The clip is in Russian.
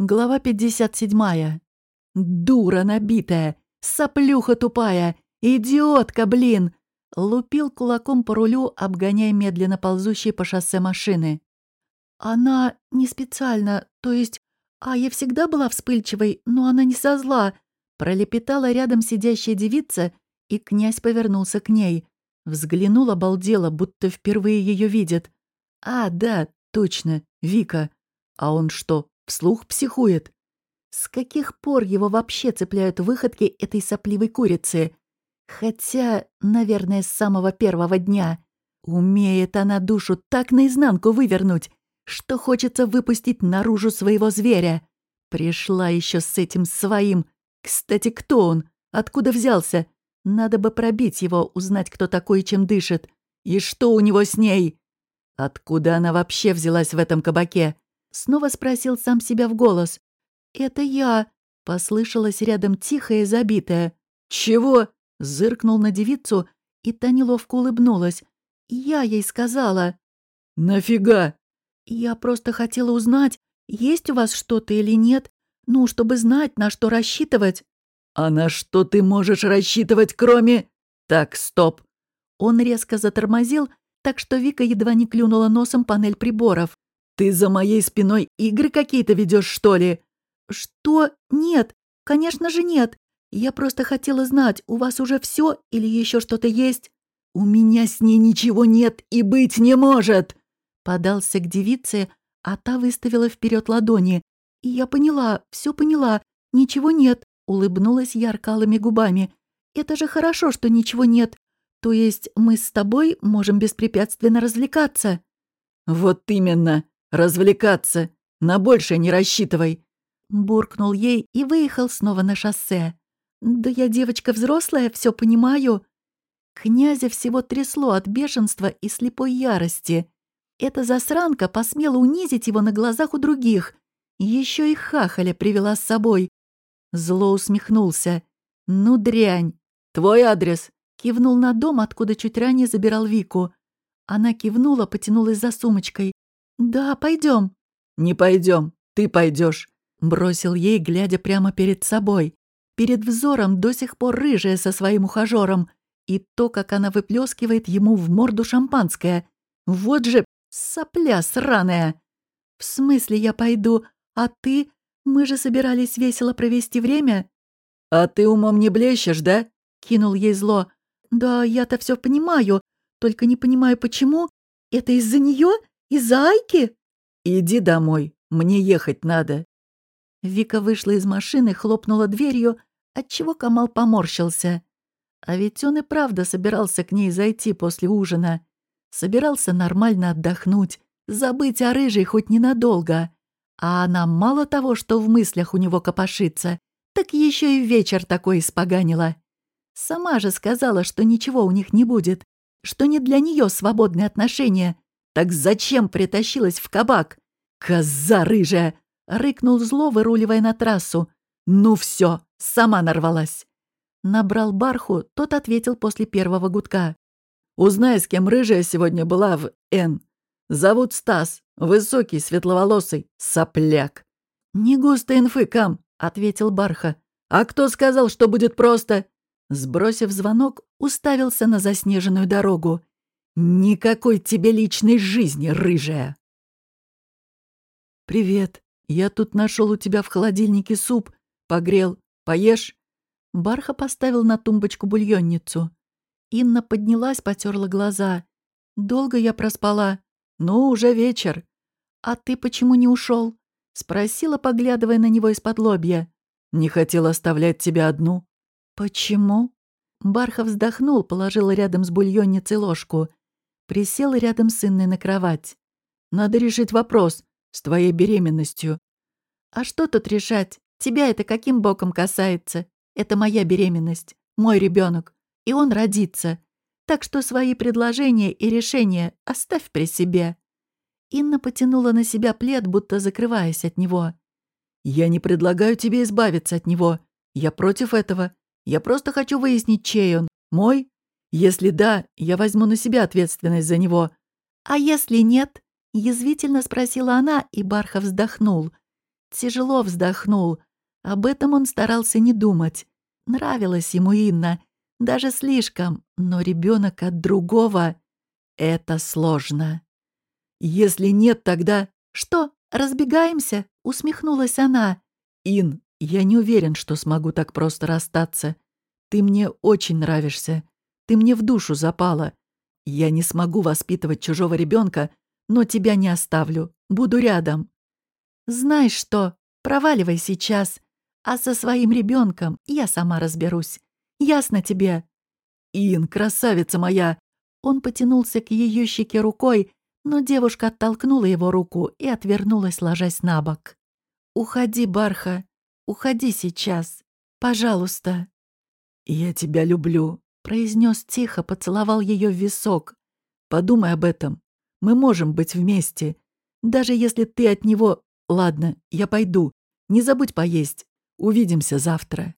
Глава 57. Дура набитая, соплюха тупая, идиотка, блин! Лупил кулаком по рулю, обгоняя медленно ползущие по шоссе машины. Она не специально, то есть... А я всегда была вспыльчивой, но она не со зла. Пролепетала рядом сидящая девица, и князь повернулся к ней. Взглянул обалдело, будто впервые ее видит. А, да, точно, Вика. А он что, Вслух психует. С каких пор его вообще цепляют выходки этой сопливой курицы? Хотя, наверное, с самого первого дня. Умеет она душу так наизнанку вывернуть, что хочется выпустить наружу своего зверя. Пришла еще с этим своим. Кстати, кто он? Откуда взялся? Надо бы пробить его, узнать, кто такой и чем дышит. И что у него с ней? Откуда она вообще взялась в этом кабаке? Снова спросил сам себя в голос. «Это я», — послышалось рядом тихое и забитое. «Чего?» — зыркнул на девицу, и та неловко улыбнулась. «Я ей сказала». «Нафига?» «Я просто хотела узнать, есть у вас что-то или нет, ну, чтобы знать, на что рассчитывать». «А на что ты можешь рассчитывать, кроме...» «Так, стоп!» Он резко затормозил, так что Вика едва не клюнула носом панель приборов. «Ты за моей спиной игры какие-то ведешь, что ли?» «Что? Нет. Конечно же нет. Я просто хотела знать, у вас уже все или еще что-то есть?» «У меня с ней ничего нет и быть не может!» Подался к девице, а та выставила вперед ладони. И я поняла, все поняла, ничего нет, улыбнулась яркалыми губами. «Это же хорошо, что ничего нет. То есть мы с тобой можем беспрепятственно развлекаться?» «Вот именно!» «Развлекаться! На большее не рассчитывай!» Буркнул ей и выехал снова на шоссе. «Да я девочка взрослая, все понимаю». Князя всего трясло от бешенства и слепой ярости. Эта засранка посмела унизить его на глазах у других. Еще и хахаля привела с собой. Зло усмехнулся. «Ну, дрянь! Твой адрес!» Кивнул на дом, откуда чуть ранее забирал Вику. Она кивнула, потянулась за сумочкой. «Да, пойдем». «Не пойдем, ты пойдешь», — бросил ей, глядя прямо перед собой. Перед взором до сих пор рыжая со своим ухажером, и то, как она выплескивает ему в морду шампанское. Вот же сопля сраная! «В смысле я пойду? А ты? Мы же собирались весело провести время?» «А ты умом не блещешь, да?» — кинул ей зло. «Да, я-то все понимаю, только не понимаю, почему. Это из-за нее? Из-за Айки?» «Иди домой, мне ехать надо». Вика вышла из машины, хлопнула дверью, отчего Камал поморщился. А ведь он и правда собирался к ней зайти после ужина. Собирался нормально отдохнуть, забыть о рыжей хоть ненадолго. А она мало того, что в мыслях у него копошится, так еще и вечер такой испоганила. Сама же сказала, что ничего у них не будет, что не для нее свободные отношения, так зачем притащилась в кабак? Коза рыжая! Рыкнул зло, выруливая на трассу. Ну все, сама нарвалась. Набрал барху, тот ответил после первого гудка. Узнай, с кем рыжая сегодня была в Н. Зовут Стас, высокий, светловолосый, сопляк. Не густо инфы, Кам, ответил Барха. А кто сказал, что будет просто? Сбросив звонок, уставился на заснеженную дорогу. «Никакой тебе личной жизни, рыжая!» «Привет. Я тут нашел у тебя в холодильнике суп. Погрел. Поешь?» Барха поставил на тумбочку бульонницу. Инна поднялась, потерла глаза. «Долго я проспала?» «Ну, уже вечер». «А ты почему не ушел? Спросила, поглядывая на него из-под лобья. «Не хотел оставлять тебя одну». «Почему?» Барха вздохнул, положил рядом с бульонницей ложку. Присел рядом с Инной на кровать. «Надо решить вопрос с твоей беременностью». «А что тут решать? Тебя это каким боком касается? Это моя беременность, мой ребенок, и он родится. Так что свои предложения и решения оставь при себе». Инна потянула на себя плед, будто закрываясь от него. «Я не предлагаю тебе избавиться от него. Я против этого. Я просто хочу выяснить, чей он. Мой если да, я возьму на себя ответственность за него. А если нет? Язвительно спросила она, и Барха вздохнул. тяжело вздохнул. Об этом он старался не думать. Нравилась ему Инна, даже слишком, но ребенок от другого — это сложно. Если нет, тогда... Что, разбегаемся? Усмехнулась она. Ин, я не уверен, что смогу так просто расстаться. Ты мне очень нравишься. Ты мне в душу запала. Я не смогу воспитывать чужого ребенка, но тебя не оставлю. Буду рядом. Знаешь что, проваливай сейчас, а со своим ребенком я сама разберусь. Ясно тебе? Ин, красавица моя! Он потянулся к ее щеке рукой, но девушка оттолкнула его руку и отвернулась, ложась на бок. «Уходи, Барха, уходи сейчас, пожалуйста». «Я тебя люблю», — произнес тихо, поцеловал ее в висок. «Подумай об этом. Мы можем быть вместе. Даже если ты от него... Ладно, я пойду. Не забудь поесть. Увидимся завтра».